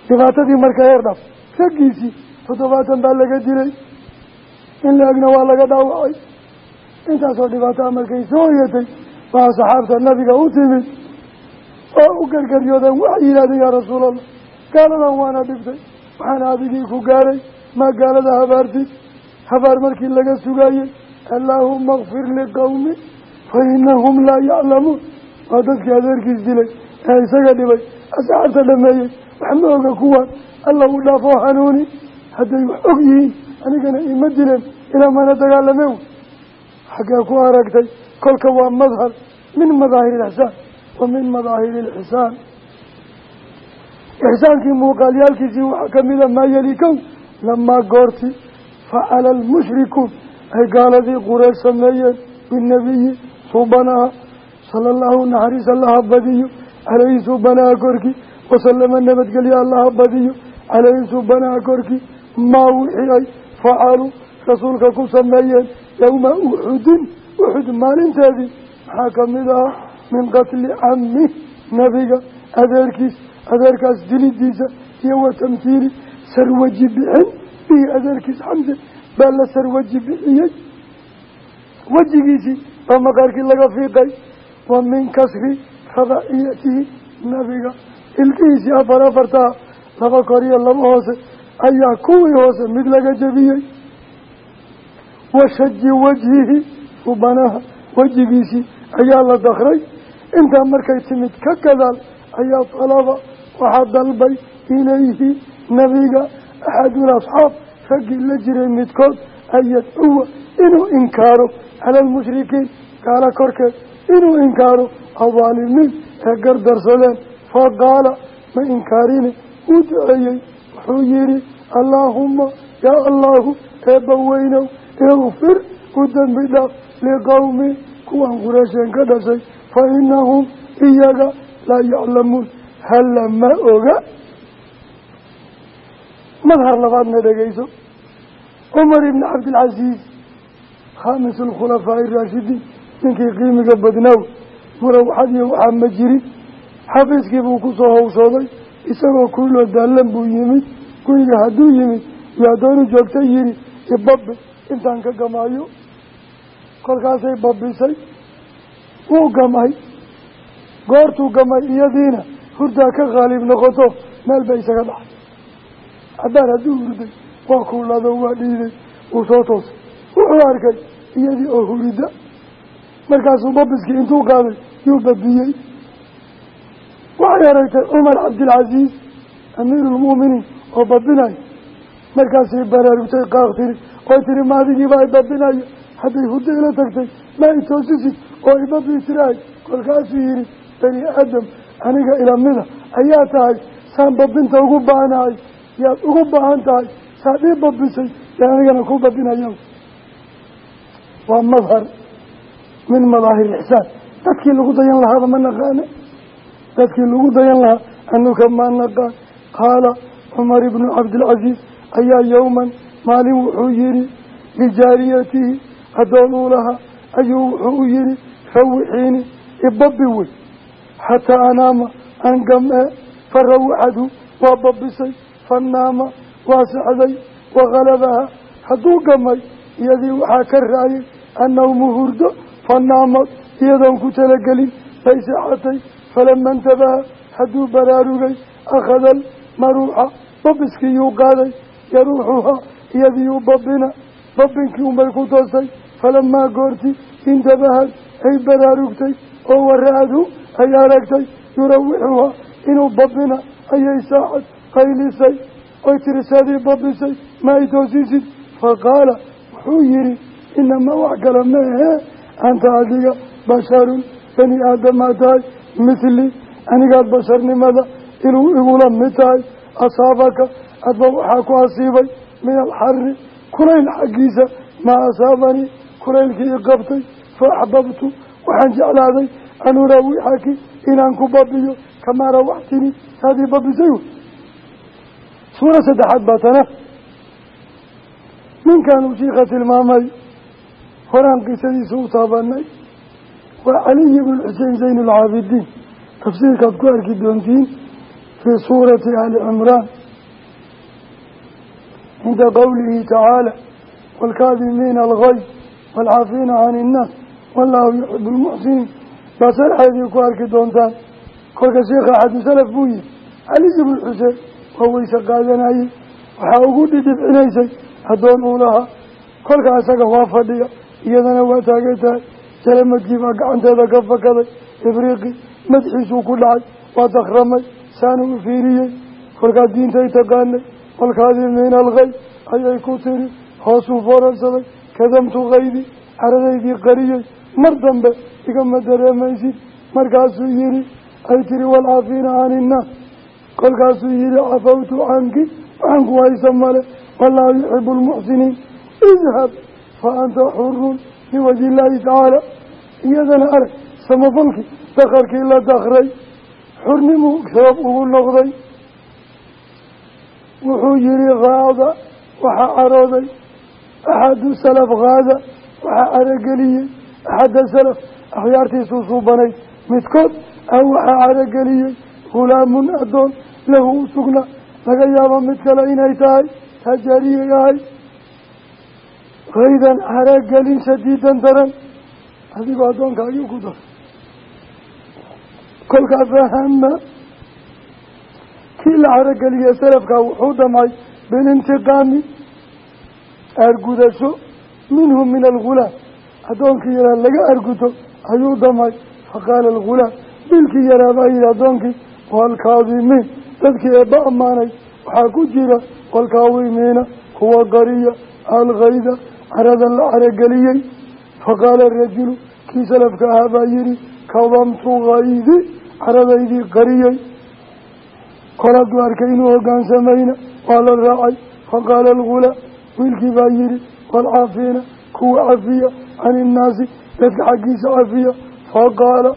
Dhibaatadii marka heer dhaf raggiisii toddobaatan baa laga dilay. In la egna waa laga dhaawacay. Intaasoo dhibaataa markay soo hoyatay baa saxaabta nabiga u timid oo u gargaryoodeen waxay yidhahdeen yaa rasuulallah gaaladan waana dhibtay waxaana adigii ku gaaray maa gaalada habaartid habaar markii laga sugaayey allaahuma akfir liqowmi fa inahum laa yaclamuun waa dadkii adeerkiis dilay ee isaga dhibay asxaabta dhameeyey wax ma oga kuwaan alla u dhaafoo hanuuni. Hadday wax og yihiin anigana ima dileen ilaa mana dagaalame wey xaggee ku aragtay kolka waa madhar min madaahiri ilixsaan wa min madaahiri ilixsaan ixsaankii muuqaalyaalkiisii waxaa kamida maa yeli kow lamaa goorti facala almushrikuun ay gaaladii qureesh sameeyeen binnabiyi suubanaha sala allahu naxariis allaha badiyo caleyhi suubanaha korkii wasalama nabadgelyo allaha badiyo caleyhi suubanaha korkii maa wixii ay facaluu rasuulka ku sameeyeen yowma uxudin uxud maalinteedii maxaa ka mid ahaa min qatli cammi nabiga adeerkiis adeerkaas dilidiisa iyo wa tamhiili sarwaji bixin bihi adeerkiis xamse baa la sarwaji bixiyey wejigiisii baa maqaarkii laga fiiqay wa min kasri rabaciyatihi nabiga ilkihiisii afar afartaa laba kor iyo laba hoose ayaa kuwii hoose mid laga jebiyey wa shaji wajhihi subanaha wejigiisii ayaa la dakray intaa markay timid ka gadaal ayaa talaba waxaa dalbay ilayhi nabiga axadul asxaab raggii la jiray midkood an yadcuwa inuu inkaaro cala almushrikiin gaalo korkeed inuu inkaaro adaalimiin ee gardarsadeen faqaala ma inkaarini wuu duceeyey wuxuu yihi allaahuma yaa allaahu eebba weynow ikfir u dembi dhaaf liqowmi kuwan qureesheen ka dhashay fa inahum iyaga laa yaclamuun. Halla ma oga madhar labaadna dhegeyso cumar ibni cabdilcasiis khaamis alkhulafaa'i raashidiin ninkii qiimiga badnaaw murawxad iyo waxaa ma jirin xafiiskii buu ku soo hawshooday isagoo kuuloo daallan buu yimid guriga hadduu yimid yaa doonu joogta yidhi ibabi intaan ka gamaayo kolkaasay babisay wuu gamay goortuu gamay iyadiina hurdaa ka khaalib noqoto meel bay isaga dhacay cabaar hadduu hurday waa kuulado waa dhiiday wuu soo toosay. Wuxuu arkay iyadii oo hurida markaasuu babiskii intuu qaaday yuu babiyey waxay aragtay cumar cabdilcasiis amiiruulmu'miniin oo babinayo markaasay baraarugtay qaaq tiri oy tiri maadigiiba ay babinayo hadday hurdo ila tagtay ma i toosisid oo ibabii tirahay kolkaasuu yihi bani aadam aniga ilamida ayaa tahay saan babinta ugu baahanahay yaad ugu baahan tahay saad ii babisay yaan anigana ku babinaya waa madhar min madaahir ixsaan dadkii lagu dayan lahaaba ma naqaane? Dadkii lagu dayan lahaa anuka ma naqaan qaala cumar ibnu cabdilcasiis ayaa yowman maalin wuxuu yihi lijaariyatihi addoon uu lahaa ayuu wuxuu u yihi rawixiini ibabi wey. Xataa anaama gam-e fa rawixadhu waa babisay fanaama waa sexday wakhalabaha hadduu gamay iyadii waxaa ka raayay annawmu hurdo fanaamad iyadoon ku talagelin bay seexatay falama intabaha hadduu baraarugay akhada almaruuxa babiskiiyuu qaaday yaruuxuhaa iyadiiyuu babina babinkii unbay ku toostay falamaa goorti intabahad ay baraarugtay oo wara-adhu ay aragtay yurawixuhaa inuu babina ayay saacad qaylisay oy tirisadii babisay ma ay toosisid faqaala wuxuu yihi inamaa wax kale meehe anta adiga basharun bani aadamaa tahay mithli anigaad basharnimada inuu igula mid tahay asaabaka adba waxaa ku asiibay min alxari kulayl xaggiisa maa asaabanii kulaylkii i qabtay fa axbabtu waxaan jeclaaday an uraawixaki inaan ku babiyo kamaa rawaxtini saadii babisay wey suura saddexaad baa tana ninkanuu shiika tilmaamay horaan qisadiisa u taabanay waa caliyi bnu xuseen zayn alcaabidiin tafsiirkaad ku arki doontiin fii suurati ali cimraan. Cinda qowlihi tacaala waalkaadimiina algayd waalcaafiina cani innaas wallaahu yuxibu lmuxsiniin baa sarxeedii ku arki doontaan. Kolka sheikha axadu salaf buu yihi caliyi bnu xuseen waa weyse qaadanayey waxaa ugu dhidhibcinaysay addoon uu lahaa. Kolka isaga waa fadhiya iyadana waa taagan tahay. Jalamadkii baa gacanteeda ka fakaday. Ibriiqi madaxiisuu ku dhacay. Waa dakramay saanu u fiiriyey. Kolkaa diintay taqaanay. Walkaadimiina alkayd ayay ku tiri hoosuu foorarsaday kadamtu kaydi caradaydii qariyey. Mar dambe igama dareemaysid. Markaasuu yihi ay tiri waalcaafiina cani kolkaasuu yihi cafawtu canki waxaan ku haysa male wallaahu yuxibu lmuxsiniin idhab fa anta xurun liwajhi illaahi tacaala. Iyadana arag samafalkii dakarkii la dakray xurnimuu sabab ugu noqday. Wuxuu yihi kaada waxaa carooday axadu salaf kaada waxaa carageliyey axadda salaf akhyaartiisuu suubanayd midkood ah waxaa carageliyey hulaamun addoon lahu u sugnaa laga yaabo mid kale inay tahay tajaariyay ahay kaydan caragelin shadiidan daran. Adigoo addoonkaagii ku dar. Kolkaa fahama kii la carageliye salafkaa wuxuu damcay bilintiqaami argudasho minhu min algulaam addoonkii yaraa laga arguto ayuu damcay faqaala algulaam wiilkii yaraa baa yihi addoonkii waalkaadimiin dadkii eebba ammaanay waxaa ku jira waalkaadimiina kuwa qariya alkayda caradan la carageliyey. Faqaala arajulu kii salafka ahaa baa yihi kadamtu kaydi caradaydii qariyey kol hadduu arkay inuu hogaansamayna waa la raacay. Faqaala algulaam wiilkii baa yihi waalcaafiina kuwa cafiya cani innaasi dadka xaggiisa cafiya. Faqaala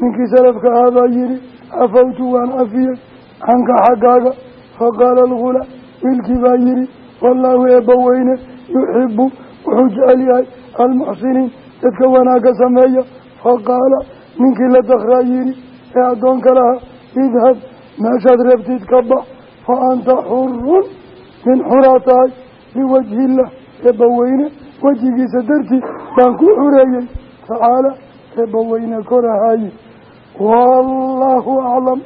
ninkii salafka ahaa baa yihi cafawtu waan cafiyey canka xaggaaga faqaala algulaam wiilkii baa yihi wallaahu eebba weyne yuxibu wuxuu jecel yahay almuxsiniin. Dadka wanaagga sameeya. Faqaala ninkii la dakraa yidhi ee addoonka lahaa idhab meeshaad reebtid ka bax fa anta xurun min xuraa tahay liwajhiillah eebbaweyne wejigiisa dartii baan ku xureeyey. Tacaala eebbaweyne korahaye wallaahu aclam